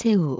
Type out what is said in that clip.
새우.